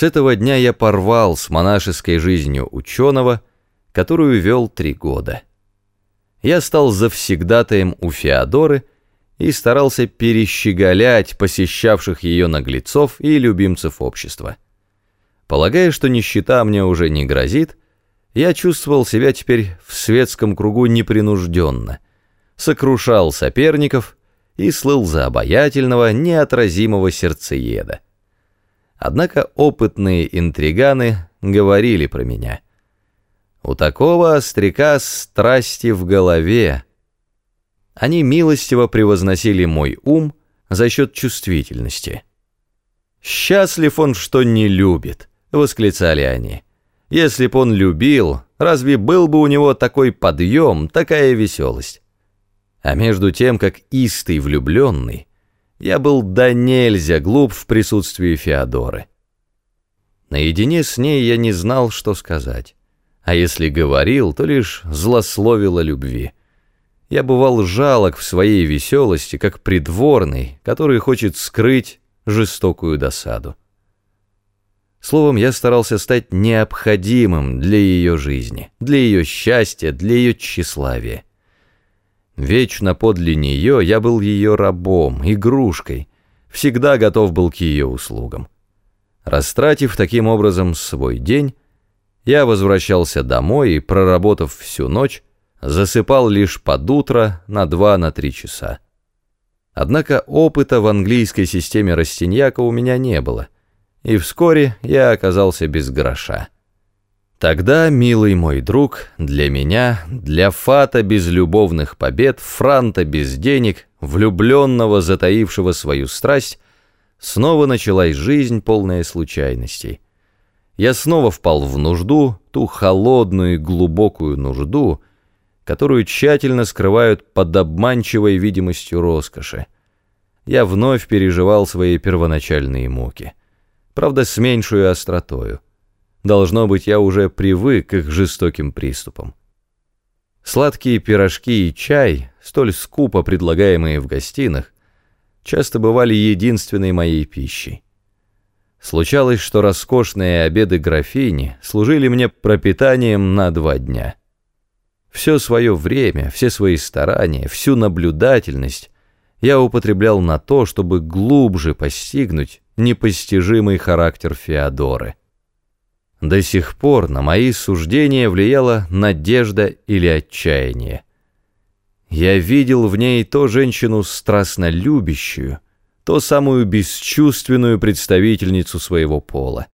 С этого дня я порвал с монашеской жизнью ученого, которую вел три года. Я стал завсегдатаем у Феодоры и старался перещеголять посещавших ее наглецов и любимцев общества. Полагая, что нищета мне уже не грозит, я чувствовал себя теперь в светском кругу непринужденно, сокрушал соперников и слыл за обаятельного, неотразимого сердцееда. Однако опытные интриганы говорили про меня. У такого остряка страсти в голове. Они милостиво превозносили мой ум за счет чувствительности. «Счастлив он, что не любит», — восклицали они. «Если б он любил, разве был бы у него такой подъем, такая веселость?» А между тем, как истый влюбленный, я был до нельзя глуп в присутствии Феодоры. Наедине с ней я не знал, что сказать. А если говорил, то лишь злословил о любви. Я бывал жалок в своей веселости, как придворный, который хочет скрыть жестокую досаду. Словом, я старался стать необходимым для ее жизни, для ее счастья, для ее тщеславия. Вечно подле нее я был ее рабом, игрушкой, всегда готов был к ее услугам. Растратив таким образом свой день, я возвращался домой и, проработав всю ночь, засыпал лишь под утро на два-на три часа. Однако опыта в английской системе Растиньяка у меня не было, и вскоре я оказался без гроша. Тогда, милый мой друг, для меня, для Фата без любовных побед, Франта без денег, влюбленного, затаившего свою страсть, снова началась жизнь, полная случайностей. Я снова впал в нужду, ту холодную и глубокую нужду, которую тщательно скрывают под обманчивой видимостью роскоши. Я вновь переживал свои первоначальные муки, правда, с меньшую остротою. Должно быть, я уже привык к их жестоким приступам. Сладкие пирожки и чай, столь скупо предлагаемые в гостинах, часто бывали единственной моей пищей. Случалось, что роскошные обеды графини служили мне пропитанием на два дня. Все свое время, все свои старания, всю наблюдательность я употреблял на то, чтобы глубже постигнуть непостижимый характер Феодоры. До сих пор на мои суждения влияла надежда или отчаяние. Я видел в ней то женщину страстно любящую, то самую бесчувственную представительницу своего пола.